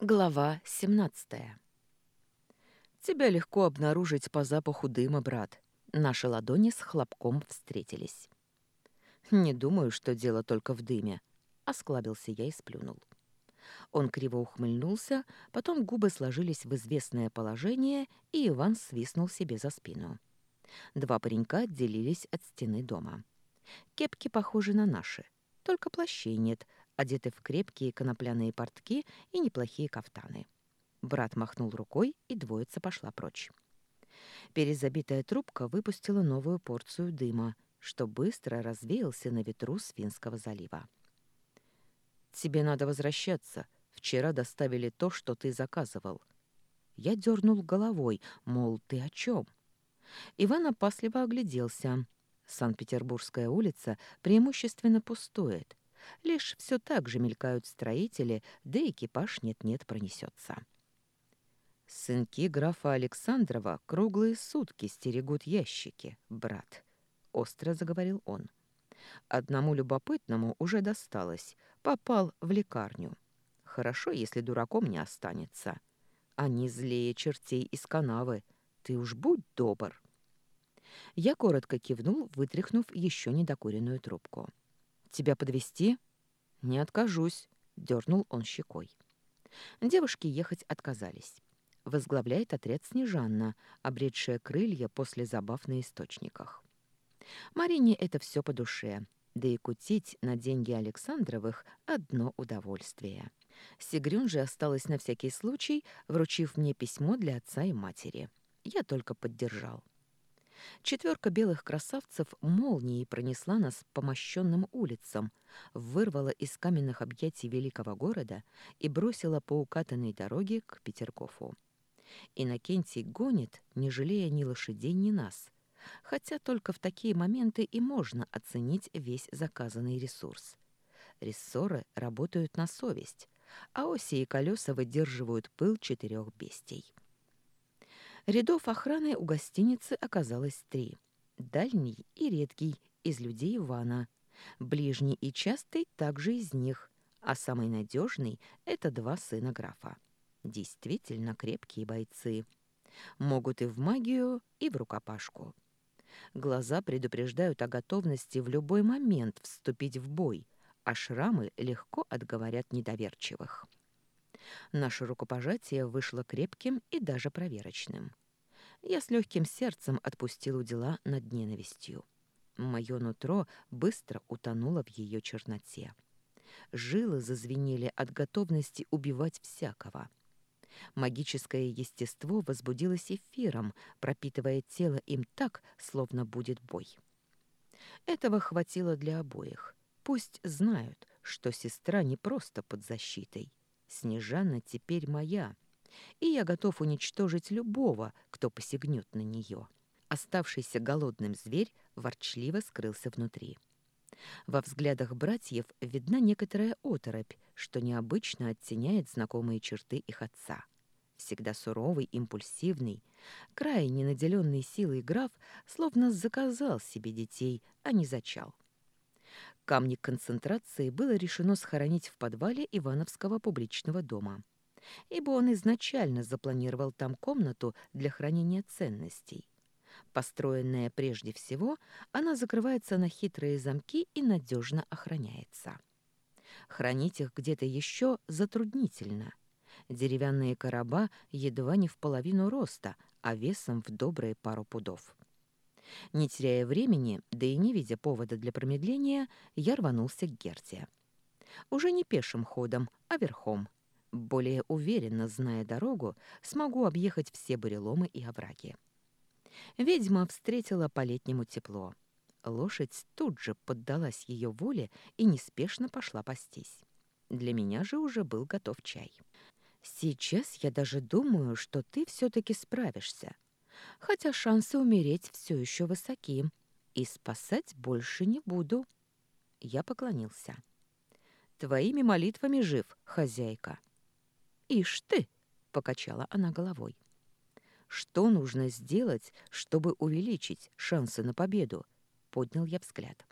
Глава 17 Тебя легко обнаружить по запаху дыма, брат. Наши ладони с хлопком встретились. Не думаю, что дело только в дыме. Осклабился я и сплюнул. Он криво ухмыльнулся, потом губы сложились в известное положение, и Иван свистнул себе за спину. Два паренька отделились от стены дома. Кепки похожи на наши, только плащей нет — одеты в крепкие конопляные портки и неплохие кафтаны. Брат махнул рукой, и двоица пошла прочь. Перезабитая трубка выпустила новую порцию дыма, что быстро развеялся на ветру с Финского залива. «Тебе надо возвращаться. Вчера доставили то, что ты заказывал». Я дернул головой, мол, ты о чем? Иван опасливо огляделся. Санкт-Петербургская улица преимущественно пустует, Лишь все так же мелькают строители, да экипаж нет-нет пронесется. «Сынки графа Александрова круглые сутки стерегут ящики, брат», — остро заговорил он. «Одному любопытному уже досталось, попал в лекарню. Хорошо, если дураком не останется. Они злее чертей из канавы. Ты уж будь добр». Я коротко кивнул, вытряхнув еще недокуренную трубку. Тебя подвести? Не откажусь, дернул он щекой. Девушки ехать отказались. Возглавляет отряд Снежанна, обретшая крылья после забав на источниках. Марине это все по душе, да и кутить на деньги Александровых – одно удовольствие. Сигрюн же осталась на всякий случай, вручив мне письмо для отца и матери. Я только поддержал. Четверка белых красавцев молнией пронесла нас по мощенным улицам, вырвала из каменных объятий великого города и бросила по укатанной дороге к Петергофу. Иннокентий гонит, не жалея ни лошадей, ни нас, хотя только в такие моменты и можно оценить весь заказанный ресурс. Рессоры работают на совесть, а оси и колеса выдерживают пыл четырех бестий. Рядов охраны у гостиницы оказалось три. Дальний и редкий из людей Ивана. Ближний и частый также из них. А самый надежный — это два сына графа. Действительно крепкие бойцы. Могут и в магию, и в рукопашку. Глаза предупреждают о готовности в любой момент вступить в бой, а шрамы легко отговорят недоверчивых. Наше рукопожатие вышло крепким и даже проверочным. Я с легким сердцем отпустил дела над ненавистью. Мое нутро быстро утонуло в ее черноте. Жилы зазвенели от готовности убивать всякого. Магическое естество возбудилось эфиром, пропитывая тело им так, словно будет бой. Этого хватило для обоих. Пусть знают, что сестра не просто под защитой. Снежана теперь моя, и я готов уничтожить любого, кто посягнет на нее. Оставшийся голодным зверь ворчливо скрылся внутри. Во взглядах братьев видна некоторая оторопь, что необычно оттеняет знакомые черты их отца. Всегда суровый, импульсивный, крайне наделенный силой граф словно заказал себе детей, а не зачал. Камни концентрации было решено схоронить в подвале Ивановского публичного дома, ибо он изначально запланировал там комнату для хранения ценностей. Построенная прежде всего, она закрывается на хитрые замки и надежно охраняется. Хранить их где-то еще затруднительно. Деревянные короба едва не в половину роста, а весом в добрые пару пудов. Не теряя времени, да и не видя повода для промедления, я рванулся к Герте. Уже не пешим ходом, а верхом. Более уверенно, зная дорогу, смогу объехать все буреломы и овраги. Ведьма встретила по-летнему тепло. Лошадь тут же поддалась ее воле и неспешно пошла пастись. Для меня же уже был готов чай. «Сейчас я даже думаю, что ты все-таки справишься», хотя шансы умереть все еще высоки, и спасать больше не буду. Я поклонился. Твоими молитвами жив, хозяйка. Ишь ты, покачала она головой. Что нужно сделать, чтобы увеличить шансы на победу? Поднял я взгляд.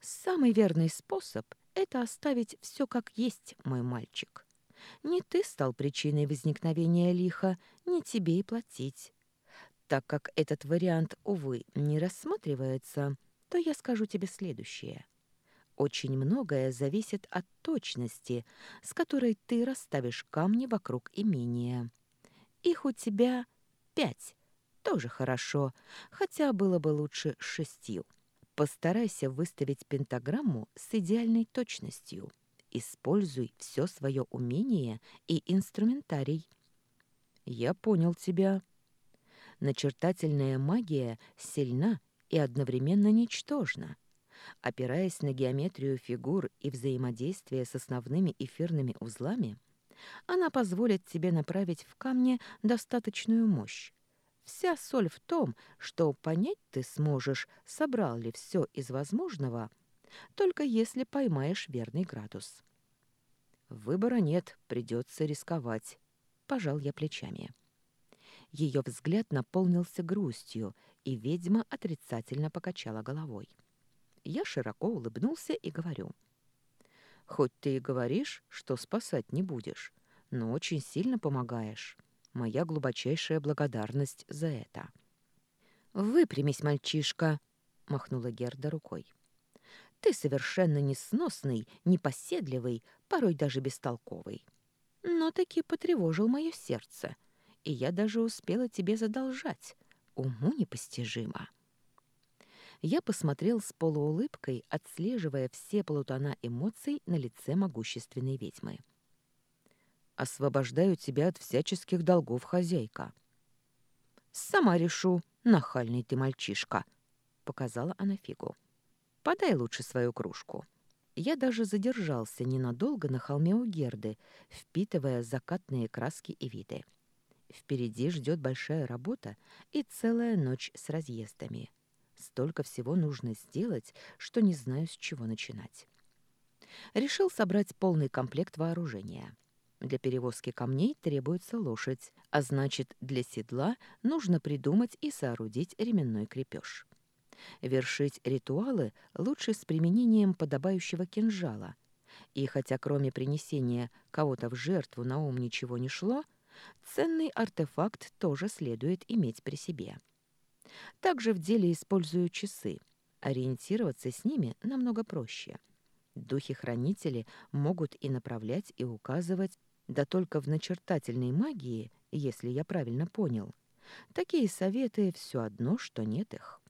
Самый верный способ — это оставить все как есть, мой мальчик. Не ты стал причиной возникновения лиха, не тебе и платить. Так как этот вариант, увы, не рассматривается, то я скажу тебе следующее. Очень многое зависит от точности, с которой ты расставишь камни вокруг имения. Их у тебя пять. Тоже хорошо, хотя было бы лучше шестью. Постарайся выставить пентаграмму с идеальной точностью. Используй все свое умение и инструментарий. Я понял тебя. Начертательная магия сильна и одновременно ничтожна. Опираясь на геометрию фигур и взаимодействие с основными эфирными узлами, она позволит тебе направить в камне достаточную мощь. Вся соль в том, что понять ты сможешь, собрал ли все из возможного, только если поймаешь верный градус. Выбора нет, придется рисковать. Пожал я плечами. Ее взгляд наполнился грустью, и ведьма отрицательно покачала головой. Я широко улыбнулся и говорю. «Хоть ты и говоришь, что спасать не будешь, но очень сильно помогаешь. Моя глубочайшая благодарность за это». «Выпрямись, мальчишка!» — махнула Герда рукой. «Ты совершенно несносный, непоседливый, порой даже бестолковый. Но таки потревожил мое сердце, и я даже успела тебе задолжать. Уму непостижимо». Я посмотрел с полуулыбкой, отслеживая все полутона эмоций на лице могущественной ведьмы. «Освобождаю тебя от всяческих долгов, хозяйка». «Сама решу, нахальный ты мальчишка», — показала она фигу. «Подай лучше свою кружку». Я даже задержался ненадолго на холме у Герды, впитывая закатные краски и виды. Впереди ждет большая работа и целая ночь с разъездами. Столько всего нужно сделать, что не знаю, с чего начинать. Решил собрать полный комплект вооружения. Для перевозки камней требуется лошадь, а значит, для седла нужно придумать и соорудить ременной крепеж. Вершить ритуалы лучше с применением подобающего кинжала. И хотя кроме принесения кого-то в жертву на ум ничего не шло, ценный артефакт тоже следует иметь при себе. Также в деле использую часы. Ориентироваться с ними намного проще. Духи-хранители могут и направлять, и указывать, да только в начертательной магии, если я правильно понял. Такие советы все одно, что нет их.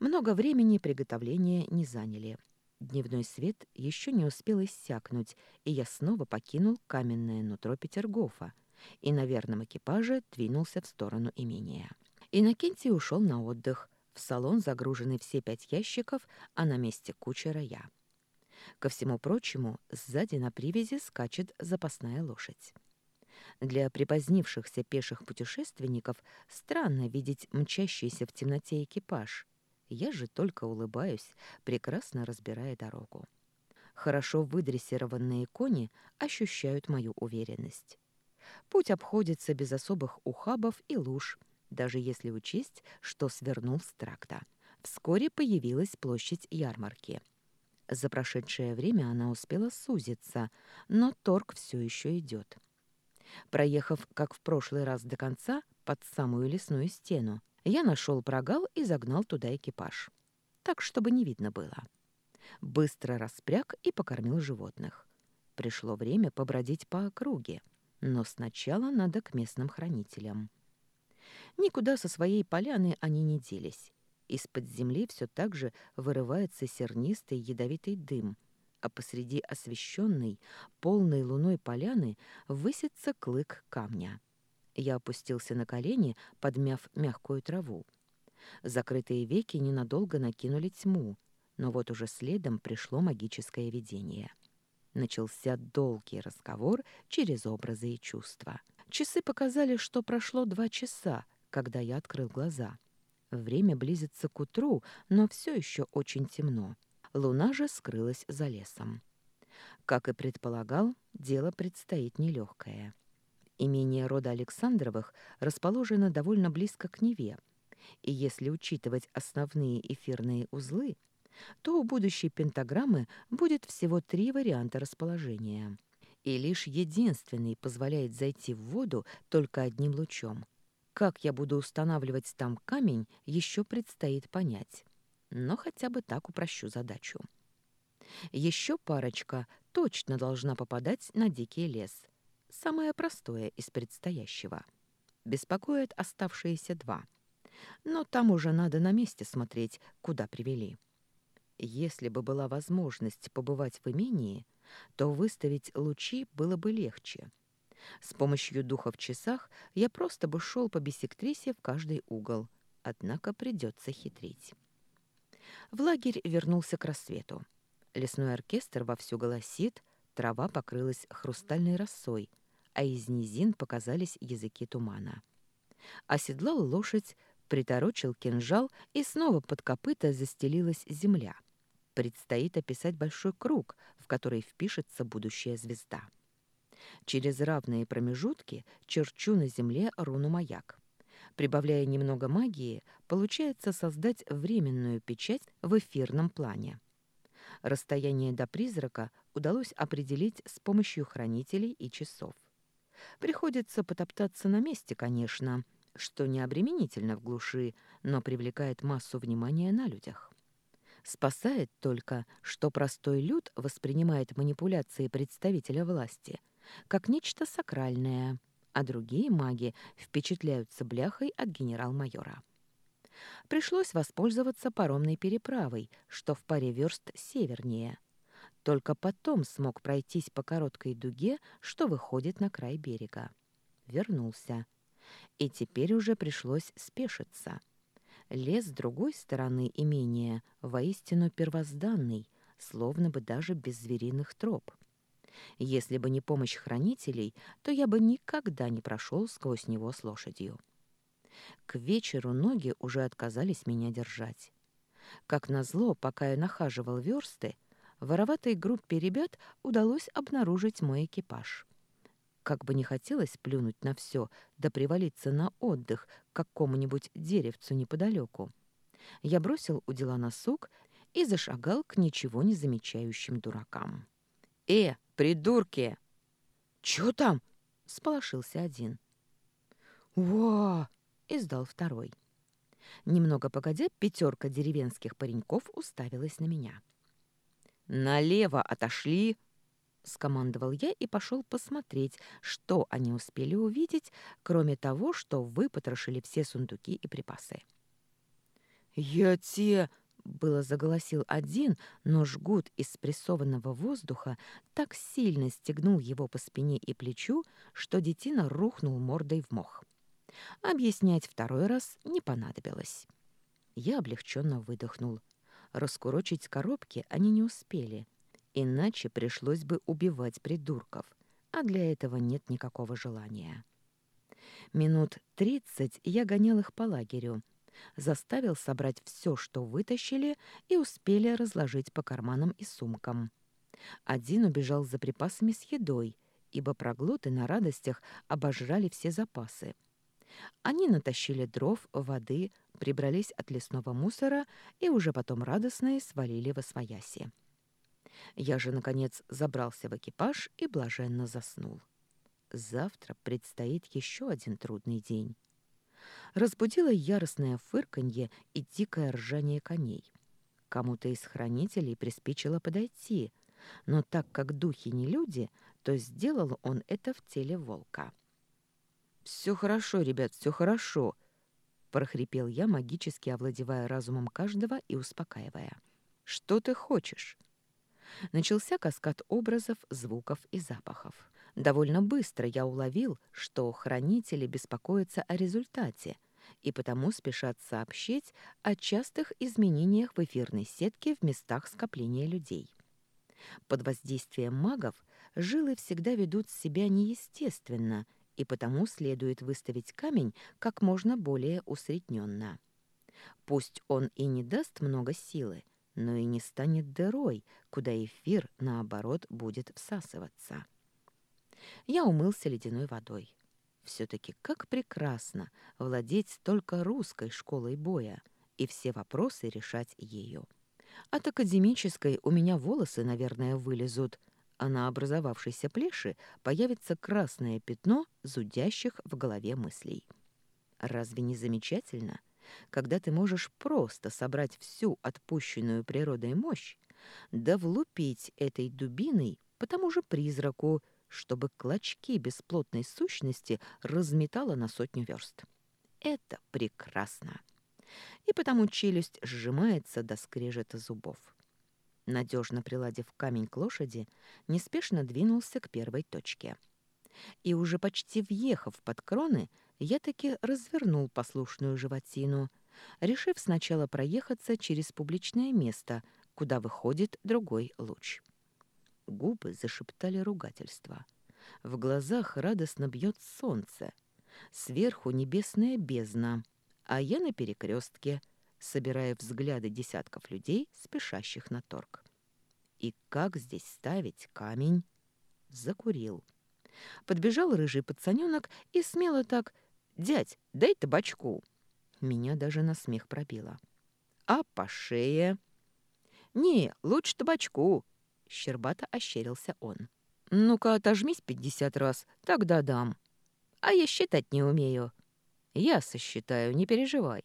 Много времени приготовления не заняли. Дневной свет еще не успел иссякнуть, и я снова покинул каменное нутро Петергофа и на верном экипаже двинулся в сторону имения. Иннокентий ушел на отдых. В салон загружены все пять ящиков, а на месте кучера я. Ко всему прочему, сзади на привязи скачет запасная лошадь. Для припозднившихся пеших путешественников странно видеть мчащийся в темноте экипаж. Я же только улыбаюсь, прекрасно разбирая дорогу. Хорошо выдрессированные кони ощущают мою уверенность. Путь обходится без особых ухабов и луж – даже если учесть, что свернул с тракта. Вскоре появилась площадь ярмарки. За прошедшее время она успела сузиться, но торг все еще идет. Проехав, как в прошлый раз до конца, под самую лесную стену, я нашел прогал и загнал туда экипаж. Так, чтобы не видно было. Быстро распряг и покормил животных. Пришло время побродить по округе, но сначала надо к местным хранителям. Никуда со своей поляны они не делись. Из-под земли все так же вырывается сернистый ядовитый дым, а посреди освещенной, полной луной поляны высится клык камня. Я опустился на колени, подмяв мягкую траву. Закрытые веки ненадолго накинули тьму, но вот уже следом пришло магическое видение. Начался долгий разговор через образы и чувства. Часы показали, что прошло два часа, когда я открыл глаза. Время близится к утру, но все еще очень темно. Луна же скрылась за лесом. Как и предполагал, дело предстоит нелегкое. Имение рода Александровых расположено довольно близко к Неве, и если учитывать основные эфирные узлы, то у будущей пентаграммы будет всего три варианта расположения. и лишь единственный позволяет зайти в воду только одним лучом. Как я буду устанавливать там камень, еще предстоит понять. Но хотя бы так упрощу задачу. Еще парочка точно должна попадать на дикий лес. Самое простое из предстоящего. Беспокоят оставшиеся два. Но там уже надо на месте смотреть, куда привели. Если бы была возможность побывать в имении, то выставить лучи было бы легче. С помощью духа в часах я просто бы шел по бисектрисе в каждый угол, однако придется хитрить. В лагерь вернулся к рассвету. Лесной оркестр вовсю голосит, трава покрылась хрустальной росой, а из низин показались языки тумана. Оседлал лошадь, приторочил кинжал, и снова под копыта застелилась земля — Предстоит описать большой круг, в который впишется будущая звезда. Через равные промежутки черчу на Земле руну-маяк. Прибавляя немного магии, получается создать временную печать в эфирном плане. Расстояние до призрака удалось определить с помощью хранителей и часов. Приходится потоптаться на месте, конечно, что не обременительно в глуши, но привлекает массу внимания на людях. Спасает только, что простой люд воспринимает манипуляции представителя власти как нечто сакральное, а другие маги впечатляются бляхой от генерал-майора. Пришлось воспользоваться паромной переправой, что в паре верст севернее. Только потом смог пройтись по короткой дуге, что выходит на край берега. Вернулся. И теперь уже пришлось спешиться — Лес с другой стороны имения воистину первозданный, словно бы даже без звериных троп. Если бы не помощь хранителей, то я бы никогда не прошел сквозь него с лошадью. К вечеру ноги уже отказались меня держать. Как назло, пока я нахаживал версты, вороватой группе ребят удалось обнаружить мой экипаж. Как бы не хотелось плюнуть на все, да привалиться на отдых к какому-нибудь деревцу неподалеку. Я бросил у дела носок и зашагал к ничего не замечающим дуракам. «Э, придурки!» «Чё там?» — сполошился один. «Ва!» — издал второй. Немного погодя, пятерка деревенских пареньков уставилась на меня. «Налево отошли!» — скомандовал я и пошел посмотреть, что они успели увидеть, кроме того, что выпотрошили все сундуки и припасы. «Я те...» — было заголосил один, но жгут из спрессованного воздуха так сильно стегнул его по спине и плечу, что детина рухнул мордой в мох. Объяснять второй раз не понадобилось. Я облегченно выдохнул. Раскурочить коробки они не успели — Иначе пришлось бы убивать придурков, а для этого нет никакого желания. Минут тридцать я гонял их по лагерю, заставил собрать все, что вытащили, и успели разложить по карманам и сумкам. Один убежал за припасами с едой, ибо проглоты на радостях обожрали все запасы. Они натащили дров, воды, прибрались от лесного мусора и уже потом радостные свалили во свояси. Я же, наконец, забрался в экипаж и блаженно заснул. Завтра предстоит еще один трудный день. Разбудило яростное фырканье и дикое ржание коней. Кому-то из хранителей приспичило подойти, но так как духи не люди, то сделал он это в теле волка. «Все хорошо, ребят, все хорошо», — прохрипел я, магически овладевая разумом каждого и успокаивая. «Что ты хочешь?» Начался каскад образов, звуков и запахов. Довольно быстро я уловил, что хранители беспокоятся о результате и потому спешат сообщить о частых изменениях в эфирной сетке в местах скопления людей. Под воздействием магов жилы всегда ведут себя неестественно, и потому следует выставить камень как можно более усредненно. Пусть он и не даст много силы, но и не станет дырой, куда эфир, наоборот, будет всасываться. Я умылся ледяной водой. Все-таки как прекрасно владеть только русской школой боя и все вопросы решать ею. От академической у меня волосы, наверное, вылезут, а на образовавшейся плеши появится красное пятно зудящих в голове мыслей. Разве не замечательно, когда ты можешь просто собрать всю отпущенную природой мощь, да влупить этой дубиной по тому же призраку, чтобы клочки бесплотной сущности разметало на сотню верст. Это прекрасно. И потому челюсть сжимается до скрежета зубов. Надежно приладив камень к лошади, неспешно двинулся к первой точке. И уже почти въехав под кроны, я таки развернул послушную животину, решив сначала проехаться через публичное место, куда выходит другой луч. Губы зашептали ругательство. В глазах радостно бьет солнце. Сверху небесная бездна, а я на перекрестке, собирая взгляды десятков людей, спешащих на торг. И как здесь ставить камень? Закурил. Подбежал рыжий пацанёнок и смело так «Дядь, дай табачку!» Меня даже на смех пробило. «А по шее?» «Не, лучше табачку!» Щербато ощерился он. «Ну-ка, отожмись пятьдесят раз, тогда дам. А я считать не умею. Я сосчитаю, не переживай».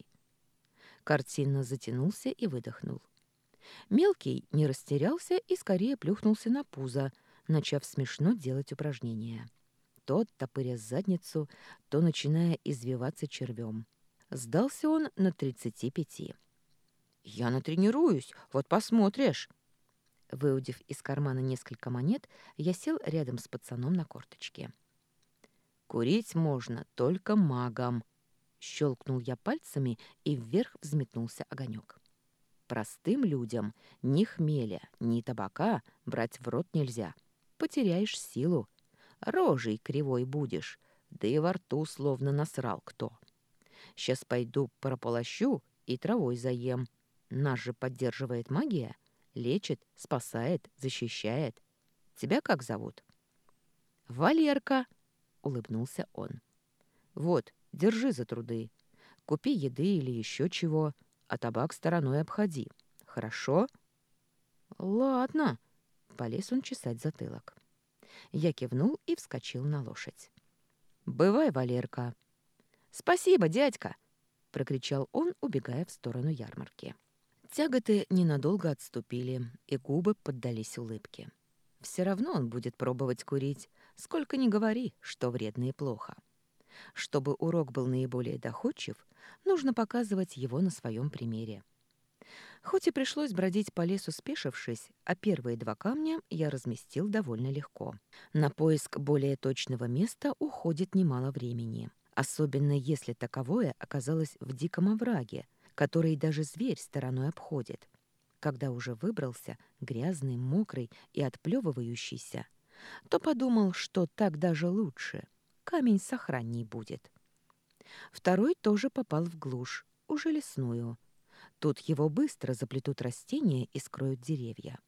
Картинно затянулся и выдохнул. Мелкий не растерялся и скорее плюхнулся на пузо, начав смешно делать упражнения. То топыря задницу, то начиная извиваться червем. Сдался он на тридцати пяти. «Я натренируюсь, вот посмотришь!» Выудив из кармана несколько монет, я сел рядом с пацаном на корточке. «Курить можно только магам!» Щелкнул я пальцами, и вверх взметнулся огонек. Простым людям ни хмеля, ни табака брать в рот нельзя. Потеряешь силу. Рожей кривой будешь, да и во рту словно насрал кто. Сейчас пойду прополощу и травой заем. Нас же поддерживает магия — Лечит, спасает, защищает. Тебя как зовут?» «Валерка», — улыбнулся он. «Вот, держи за труды. Купи еды или еще чего, а табак стороной обходи. Хорошо?» «Ладно», — полез он чесать затылок. Я кивнул и вскочил на лошадь. «Бывай, Валерка!» «Спасибо, дядька!» — прокричал он, убегая в сторону ярмарки. Тяготы ненадолго отступили, и губы поддались улыбке. Все равно он будет пробовать курить, сколько ни говори, что вредно и плохо. Чтобы урок был наиболее доходчив, нужно показывать его на своем примере. Хоть и пришлось бродить по лесу спешившись, а первые два камня я разместил довольно легко. На поиск более точного места уходит немало времени, особенно если таковое оказалось в диком овраге, который даже зверь стороной обходит. Когда уже выбрался, грязный, мокрый и отплевывающийся, то подумал, что так даже лучше. Камень сохранней будет. Второй тоже попал в глушь, уже лесную. Тут его быстро заплетут растения и скроют деревья.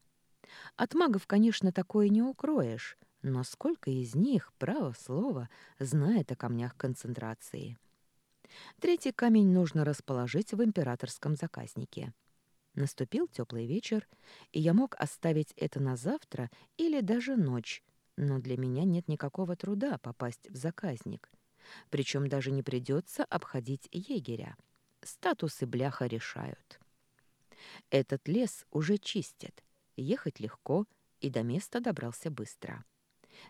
От магов, конечно, такое не укроешь, но сколько из них, право слово, знает о камнях концентрации. Третий камень нужно расположить в императорском заказнике. Наступил теплый вечер, и я мог оставить это на завтра или даже ночь, но для меня нет никакого труда попасть в заказник. Причем даже не придется обходить егеря. Статусы бляха решают. Этот лес уже чистят. Ехать легко, и до места добрался быстро.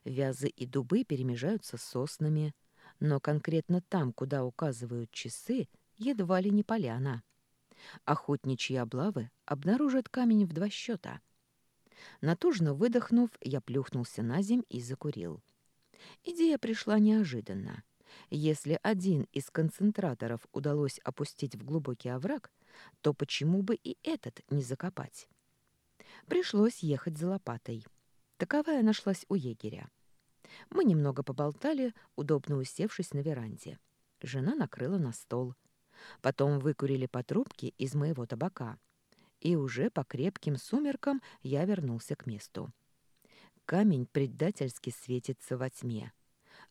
Вязы и дубы перемежаются с соснами — но конкретно там, куда указывают часы, едва ли не поляна. Охотничьи облавы обнаружат камень в два счета. Натужно выдохнув, я плюхнулся на земь и закурил. Идея пришла неожиданно. Если один из концентраторов удалось опустить в глубокий овраг, то почему бы и этот не закопать? Пришлось ехать за лопатой. Таковая нашлась у егеря. Мы немного поболтали, удобно усевшись на веранде. Жена накрыла на стол. Потом выкурили по трубке из моего табака. И уже по крепким сумеркам я вернулся к месту. Камень предательски светится во тьме,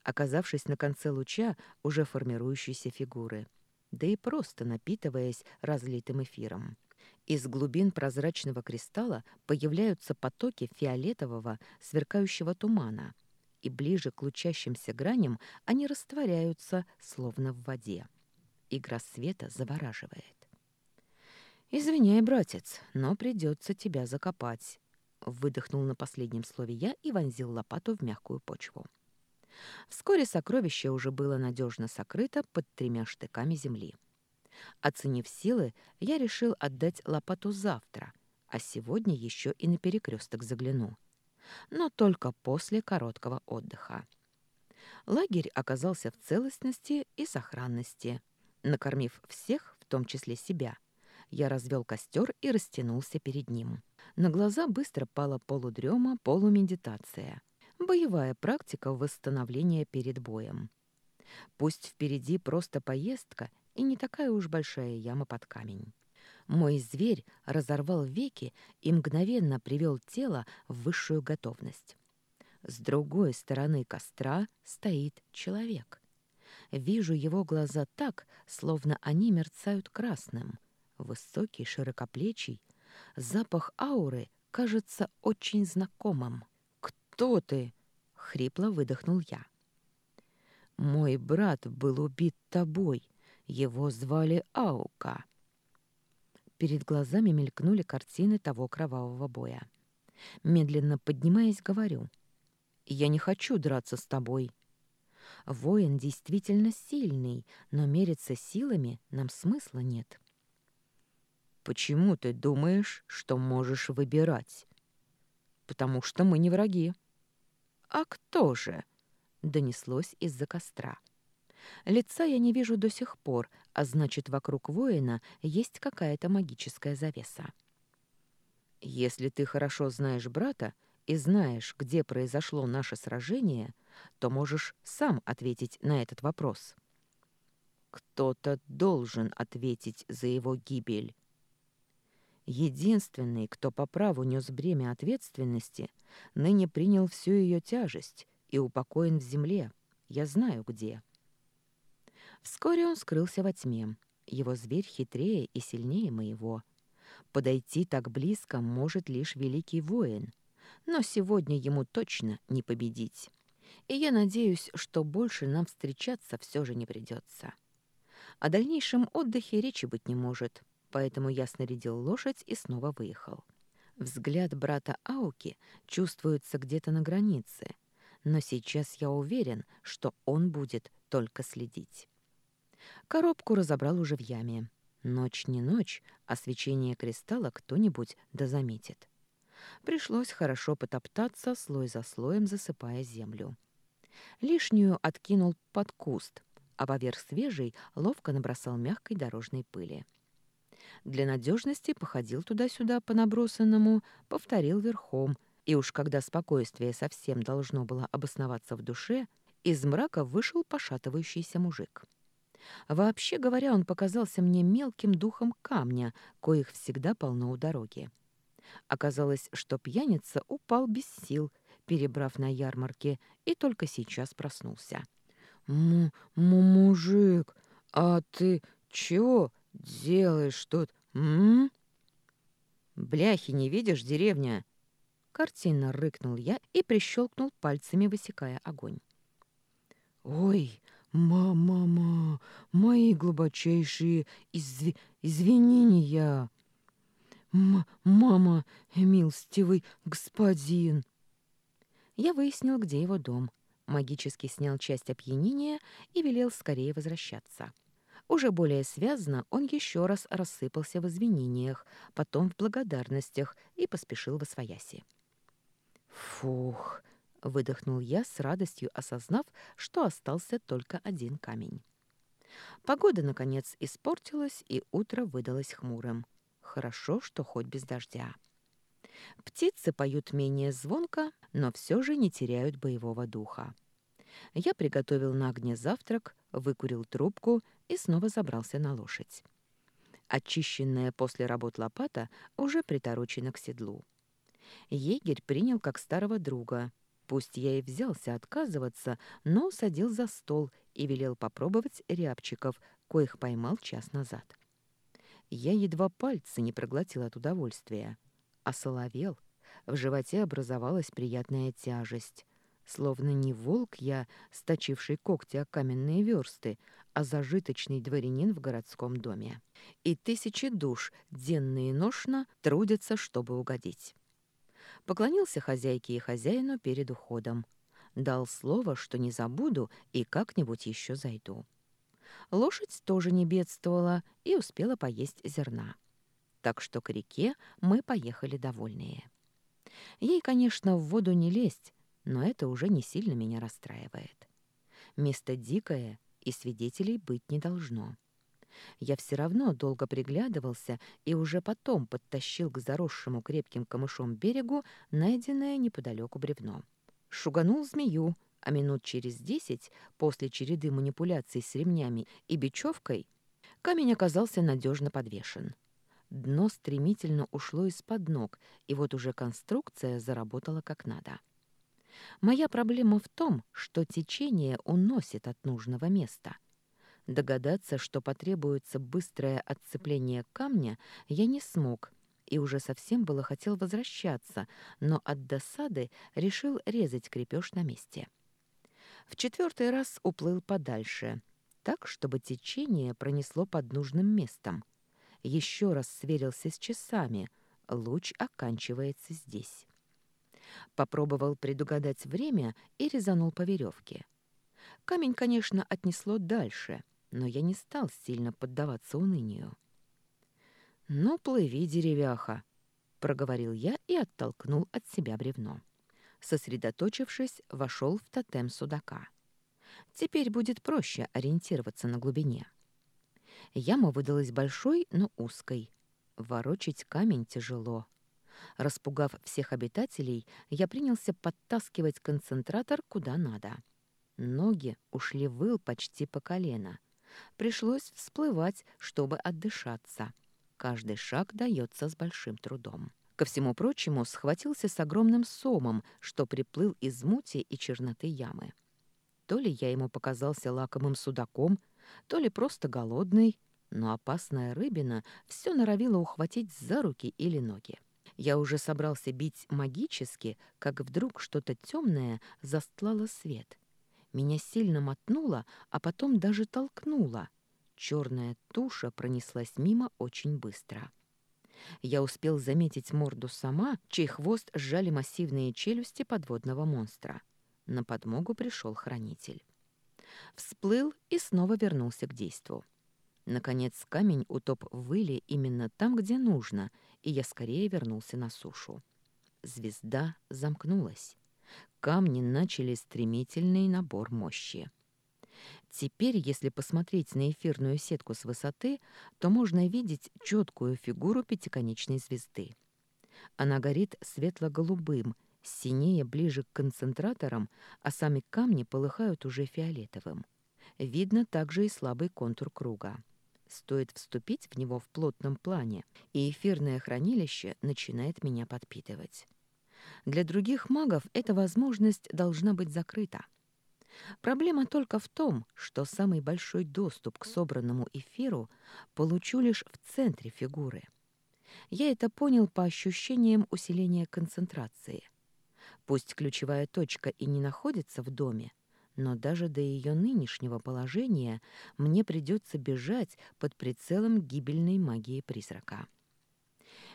оказавшись на конце луча уже формирующейся фигуры, да и просто напитываясь разлитым эфиром. Из глубин прозрачного кристалла появляются потоки фиолетового сверкающего тумана, и ближе к лучащимся граням они растворяются, словно в воде. Игра света завораживает. «Извиняй, братец, но придется тебя закопать», — выдохнул на последнем слове я и вонзил лопату в мягкую почву. Вскоре сокровище уже было надежно сокрыто под тремя штыками земли. Оценив силы, я решил отдать лопату завтра, а сегодня еще и на перекресток загляну. Но только после короткого отдыха. Лагерь оказался в целостности и сохранности. Накормив всех, в том числе себя, я развел костер и растянулся перед ним. На глаза быстро пала полудрема, полумедитация. Боевая практика восстановления перед боем. Пусть впереди просто поездка и не такая уж большая яма под камень. Мой зверь разорвал веки и мгновенно привел тело в высшую готовность. С другой стороны костра стоит человек. Вижу его глаза так, словно они мерцают красным — высокий, широкоплечий. Запах ауры кажется очень знакомым. «Кто ты?» — хрипло выдохнул я. «Мой брат был убит тобой. Его звали Аука». Перед глазами мелькнули картины того кровавого боя. Медленно поднимаясь, говорю. «Я не хочу драться с тобой». Воин действительно сильный, но мериться силами нам смысла нет. Почему ты думаешь, что можешь выбирать? Потому что мы не враги. А кто же? Донеслось из-за костра. Лица я не вижу до сих пор, а значит, вокруг воина есть какая-то магическая завеса. Если ты хорошо знаешь брата и знаешь, где произошло наше сражение, то можешь сам ответить на этот вопрос. Кто-то должен ответить за его гибель. Единственный, кто по праву нес бремя ответственности, ныне принял всю ее тяжесть и упокоен в земле. Я знаю, где. Вскоре он скрылся во тьме. Его зверь хитрее и сильнее моего. Подойти так близко может лишь великий воин, но сегодня ему точно не победить. И я надеюсь, что больше нам встречаться все же не придется. О дальнейшем отдыхе речи быть не может — поэтому я снарядил лошадь и снова выехал. Взгляд брата Ауки чувствуется где-то на границе, но сейчас я уверен, что он будет только следить. Коробку разобрал уже в яме. Ночь не ночь, а свечение кристалла кто-нибудь да заметит. Пришлось хорошо потоптаться, слой за слоем засыпая землю. Лишнюю откинул под куст, а поверх свежей ловко набросал мягкой дорожной пыли. Для надежности походил туда-сюда по набросанному, повторил верхом, и уж когда спокойствие совсем должно было обосноваться в душе, из мрака вышел пошатывающийся мужик. Вообще говоря, он показался мне мелким духом камня, коих всегда полно у дороги. Оказалось, что пьяница упал без сил, перебрав на ярмарке, и только сейчас проснулся. «М-мужик, а ты чего делаешь тут, м? Бляхи не видишь, деревня? Картинно рыкнул я и прищелкнул пальцами, высекая огонь. Ой, мама, мои глубочайшие изв... извинения. М мама, милостивый господин. Я выяснил, где его дом. Магически снял часть опьянения и велел скорее возвращаться. Уже более связно он еще раз рассыпался в извинениях, потом в благодарностях и поспешил во свояси. «Фух!» — выдохнул я с радостью, осознав, что остался только один камень. Погода, наконец, испортилась, и утро выдалось хмурым. Хорошо, что хоть без дождя. Птицы поют менее звонко, но все же не теряют боевого духа. Я приготовил на огне завтрак, выкурил трубку и снова забрался на лошадь. Очищенная после работ лопата уже приторочена к седлу. Егерь принял как старого друга. Пусть я и взялся отказываться, но садил за стол и велел попробовать рябчиков, коих поймал час назад. Я едва пальцы не проглотил от удовольствия. А соловел. В животе образовалась приятная тяжесть. Словно не волк я, сточивший когти о каменные версты, а зажиточный дворянин в городском доме. И тысячи душ, денно и ношно, трудятся, чтобы угодить. Поклонился хозяйке и хозяину перед уходом. Дал слово, что не забуду и как-нибудь еще зайду. Лошадь тоже не бедствовала и успела поесть зерна. Так что к реке мы поехали довольные. Ей, конечно, в воду не лезть, но это уже не сильно меня расстраивает. Место дикое, и свидетелей быть не должно. Я все равно долго приглядывался и уже потом подтащил к заросшему крепким камышом берегу найденное неподалеку бревно. Шуганул змею, а минут через десять, после череды манипуляций с ремнями и бечевкой, камень оказался надежно подвешен. Дно стремительно ушло из-под ног, и вот уже конструкция заработала как надо. Моя проблема в том, что течение уносит от нужного места. Догадаться, что потребуется быстрое отцепление камня, я не смог, и уже совсем было хотел возвращаться, но от досады решил резать крепеж на месте. В четвертый раз уплыл подальше, так, чтобы течение пронесло под нужным местом. Еще раз сверился с часами. Луч оканчивается здесь. Попробовал предугадать время и резанул по веревке. Камень, конечно, отнесло дальше, но я не стал сильно поддаваться унынию. «Ну, плыви, деревяха!» — проговорил я и оттолкнул от себя бревно сосредоточившись, вошел в тотем судака. Теперь будет проще ориентироваться на глубине. Яма выдалась большой, но узкой. Ворочить камень тяжело. Распугав всех обитателей, я принялся подтаскивать концентратор куда надо. Ноги ушли в ил почти по колено. Пришлось всплывать, чтобы отдышаться. Каждый шаг дается с большим трудом. Ко всему прочему, схватился с огромным сомом, что приплыл из мути и черноты ямы. То ли я ему показался лакомым судаком, то ли просто голодный, но опасная рыбина все норовила ухватить за руки или ноги. Я уже собрался бить магически, как вдруг что-то темное застлало свет. Меня сильно мотнуло, а потом даже толкнуло. Черная туша пронеслась мимо очень быстро. Я успел заметить морду сама, чей хвост сжали массивные челюсти подводного монстра. На подмогу пришел хранитель. Всплыл и снова вернулся к действу. Наконец камень утоп в выле именно там, где нужно, и я скорее вернулся на сушу. Звезда замкнулась. Камни начали стремительный набор мощи. Теперь, если посмотреть на эфирную сетку с высоты, то можно видеть четкую фигуру пятиконечной звезды. Она горит светло-голубым, синее ближе к концентраторам, а сами камни полыхают уже фиолетовым. Видно также и слабый контур круга. Стоит вступить в него в плотном плане, и эфирное хранилище начинает меня подпитывать. Для других магов эта возможность должна быть закрыта. Проблема только в том, что самый большой доступ к собранному эфиру получу лишь в центре фигуры. Я это понял по ощущениям усиления концентрации. Пусть ключевая точка и не находится в доме, но даже до ее нынешнего положения мне придется бежать под прицелом гибельной магии призрака.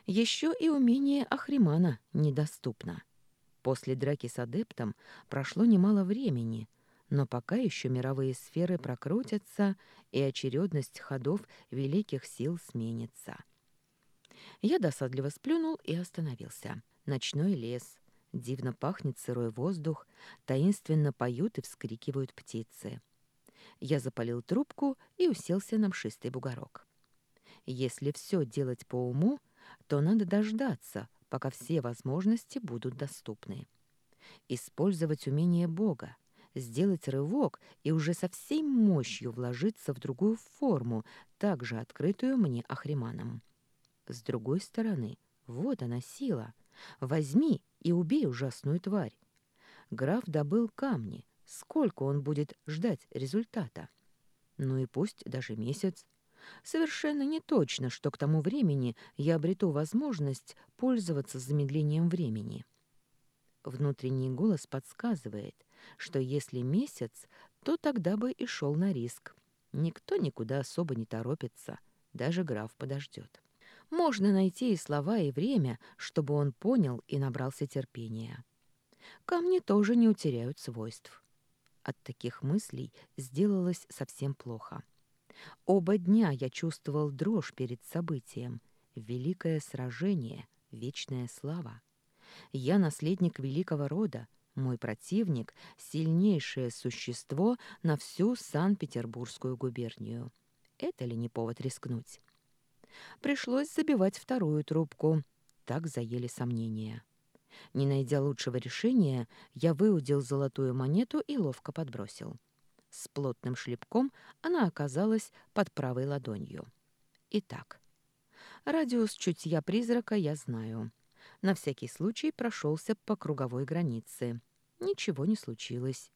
Еще и умение Ахримана недоступно. После драки с адептом прошло немало времени — но пока еще мировые сферы прокрутятся, и очередность ходов великих сил сменится. Я досадливо сплюнул и остановился. Ночной лес. Дивно пахнет сырой воздух, таинственно поют и вскрикивают птицы. Я запалил трубку и уселся на мшистый бугорок. Если все делать по уму, то надо дождаться, пока все возможности будут доступны. Использовать умение Бога, сделать рывок и уже со всей мощью вложиться в другую форму, также открытую мне Ахриманом. С другой стороны, вот она сила. Возьми и убей ужасную тварь. Граф добыл камни. Сколько он будет ждать результата? Ну и пусть даже месяц. Совершенно не точно, что к тому времени я обрету возможность пользоваться замедлением времени. Внутренний голос подсказывает, что если месяц, то тогда бы и шел на риск. Никто никуда особо не торопится, даже граф подождет. Можно найти и слова, и время, чтобы он понял и набрался терпения. Камни тоже не утеряют свойств. От таких мыслей сделалось совсем плохо. Оба дня я чувствовал дрожь перед событием. Великое сражение, вечная слава. Я наследник великого рода, мой противник — сильнейшее существо на всю Санкт-Петербургскую губернию. Это ли не повод рискнуть? Пришлось забивать вторую трубку. Так заели сомнения. Не найдя лучшего решения, я выудил золотую монету и ловко подбросил. С плотным шлепком она оказалась под правой ладонью. Итак, радиус чутья призрака я знаю. На всякий случай прошелся по круговой границе. Ничего не случилось.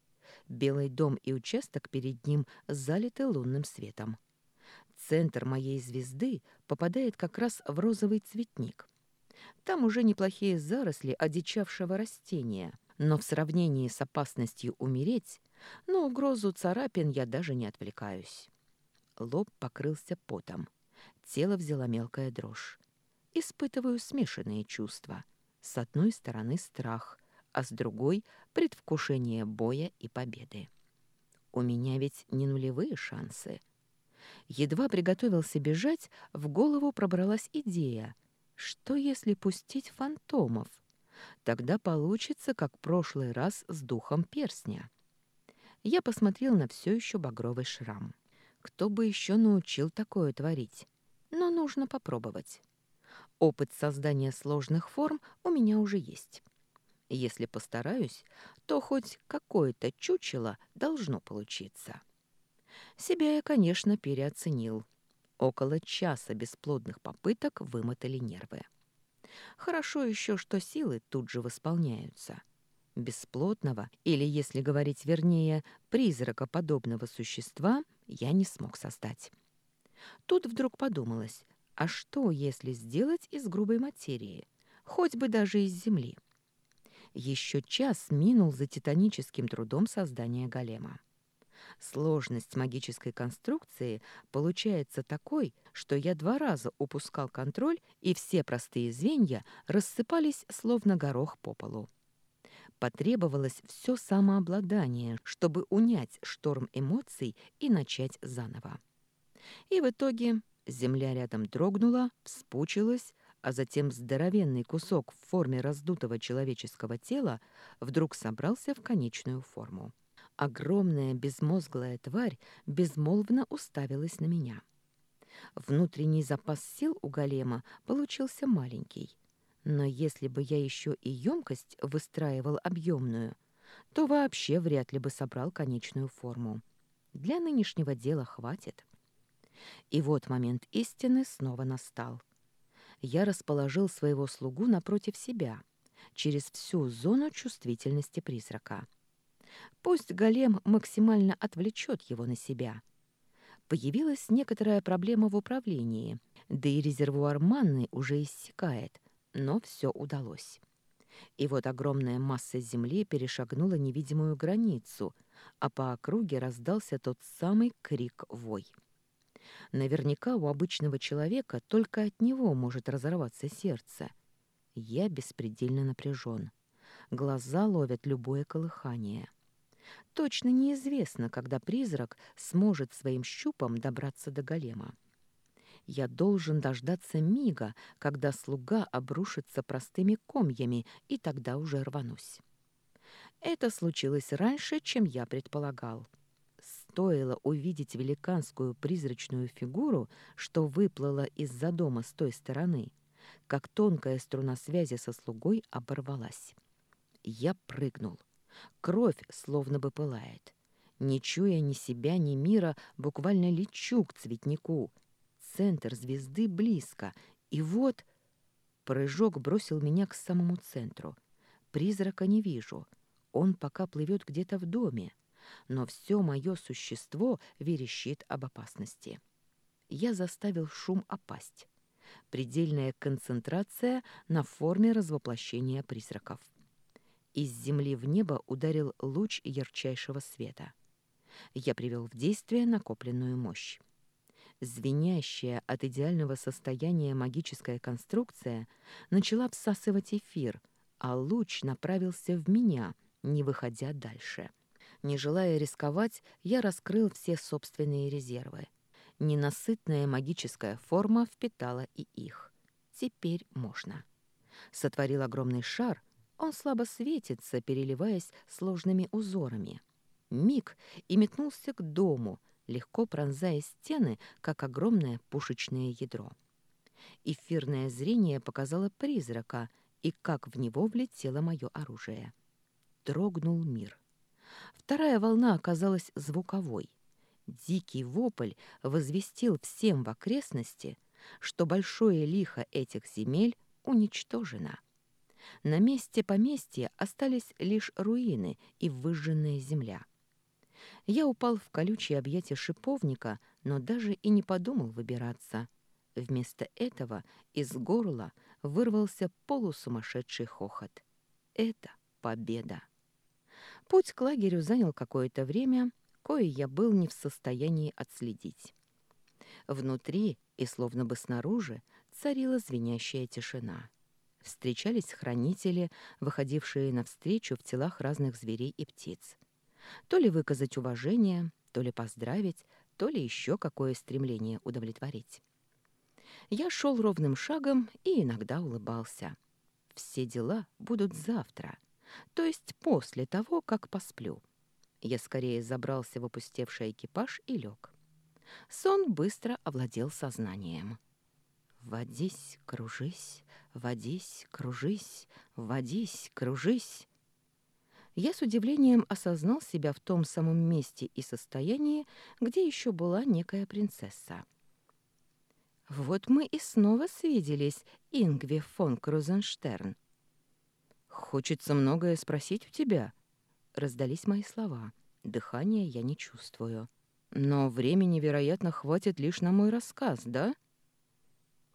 Белый дом и участок перед ним залиты лунным светом. Центр моей звезды попадает как раз в розовый цветник. Там уже неплохие заросли одичавшего растения, но в сравнении с опасностью умереть, на угрозу царапин я даже не отвлекаюсь. Лоб покрылся потом. Тело взяла мелкая дрожь. Испытываю смешанные чувства. С одной стороны страх, а с другой — предвкушение боя и победы. У меня ведь не нулевые шансы. Едва приготовился бежать, в голову пробралась идея. Что если пустить фантомов? Тогда получится, как прошлый раз с духом перстня. Я посмотрел на все еще багровый шрам. Кто бы еще научил такое творить? Но нужно попробовать. Опыт создания сложных форм у меня уже есть. Если постараюсь, то хоть какое-то чучело должно получиться. Себя я, конечно, переоценил. Около часа бесплодных попыток вымотали нервы. Хорошо еще, что силы тут же восполняются. Бесплотного, или, если говорить вернее, призрака подобного существа я не смог создать. Тут вдруг подумалось, а что, если сделать из грубой материи, хоть бы даже из земли? Еще час минул за титаническим трудом создания голема. Сложность магической конструкции получается такой, что я два раза упускал контроль, и все простые звенья рассыпались, словно горох по полу. Потребовалось все самообладание, чтобы унять шторм эмоций и начать заново. И в итоге земля рядом дрогнула, вспучилась, а затем здоровенный кусок в форме раздутого человеческого тела вдруг собрался в конечную форму. Огромная безмозглая тварь безмолвно уставилась на меня. Внутренний запас сил у голема получился маленький. Но если бы я еще и емкость выстраивал объемную, то вообще вряд ли бы собрал конечную форму. Для нынешнего дела хватит. И вот момент истины снова настал. Я расположил своего слугу напротив себя, через всю зону чувствительности призрака. Пусть голем максимально отвлечет его на себя. Появилась некоторая проблема в управлении, да и резервуар манны уже иссякает, но все удалось. И вот огромная масса земли перешагнула невидимую границу, а по округе раздался тот самый крик-вой. Наверняка у обычного человека только от него может разорваться сердце. Я беспредельно напряжен. Глаза ловят любое колыхание. Точно неизвестно, когда призрак сможет своим щупом добраться до голема. Я должен дождаться мига, когда слуга обрушится простыми комьями, и тогда уже рванусь. Это случилось раньше, чем я предполагал. Стоило увидеть великанскую призрачную фигуру, что выплыла из-за дома с той стороны, как тонкая струна связи со слугой оборвалась. Я прыгнул. Кровь словно бы пылает. Не чуя ни себя, ни мира, буквально лечу к цветнику. Центр звезды близко. И вот... Прыжок бросил меня к самому центру. Призрака не вижу. Он пока плывет где-то в доме. Но все мое существо верещит об опасности. я заставил шум опасть. Предельная концентрация на форме развоплощения призраков. Из земли в небо ударил луч ярчайшего света. Я привел в действие накопленную мощь. Звенящая от идеального состояния магическая конструкция начала всасывать эфир, а луч направился в меня, не выходя дальше. Не желая рисковать, я раскрыл все собственные резервы. Ненасытная магическая форма впитала и их. Теперь можно. Сотворил огромный шар, он слабо светится, переливаясь сложными узорами. Миг и метнулся к дому, легко пронзая стены, как огромное пушечное ядро. Эфирное зрение показало призрака и как в него влетело мое оружие. Дрогнул мир. Вторая волна оказалась звуковой. Дикий вопль возвестил всем в окрестности, что большое лихо этих земель уничтожено. На месте поместья остались лишь руины и выжженная земля. Я упал в колючие объятия шиповника, но даже и не подумал выбираться. Вместо этого из горла вырвался полусумасшедший хохот. Это победа. Путь к лагерю занял какое-то время, кое я был не в состоянии отследить. Внутри и словно бы снаружи царила звенящая тишина встречались хранители, выходившие навстречу в телах разных зверей и птиц. То ли выказать уважение, то ли поздравить, то ли еще какое стремление удовлетворить. Я шел ровным шагом и иногда улыбался. Все дела будут завтра, то есть после того, как посплю. Я скорее забрался в опустевший экипаж и лег. Сон быстро овладел сознанием. «Водись, кружись, водись, кружись, водись, кружись». Я с удивлением осознал себя в том самом месте и состоянии, где еще была некая принцесса. «Вот мы и снова свиделись, Ингви фон Крузенштерн». «Хочется многое спросить у тебя», — раздались мои слова. Дыхания я не чувствую. «Но времени, вероятно, хватит лишь на мой рассказ, да?»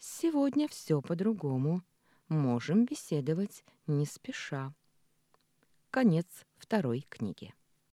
Сегодня все по-другому. Можем беседовать не спеша. Конец второй книги.